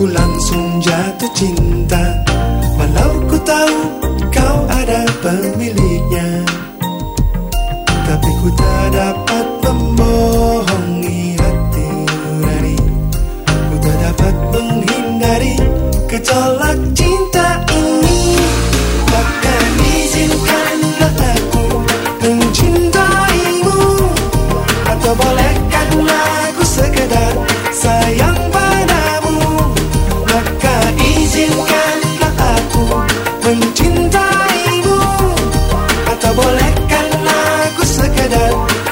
Ku langsung jatuh cinta. Walau ku tahu kau ada pemiliknya. Tapi ku tak dapat membohongi hati nurani Ku tak dapat menghindari gejolak cinta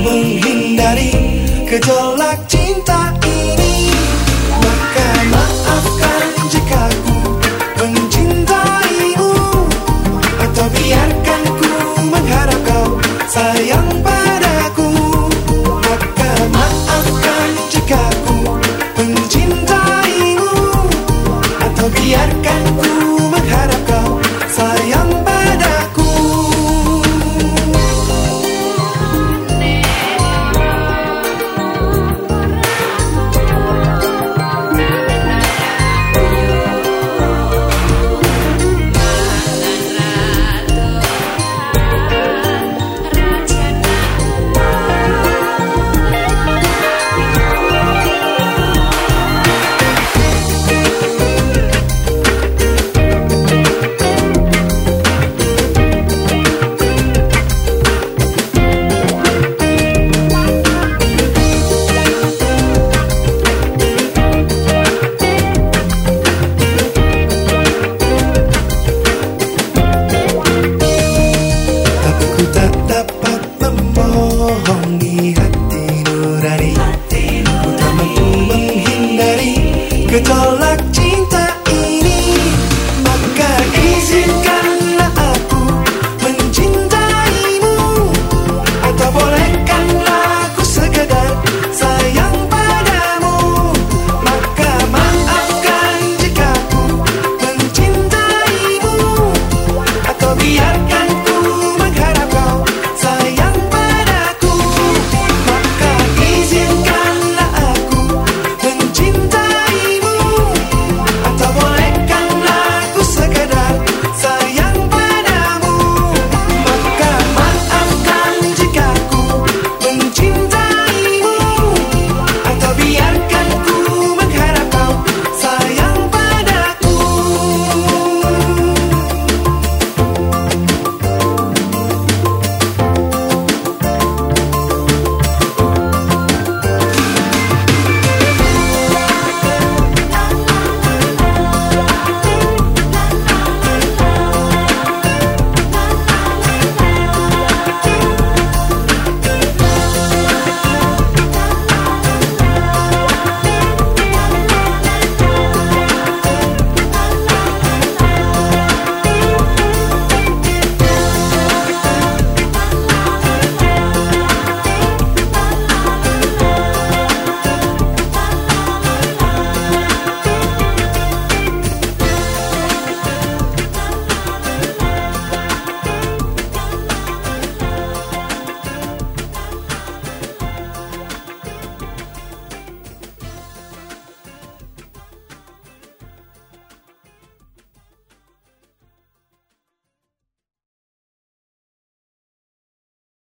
menghindari gejolak cinta. get all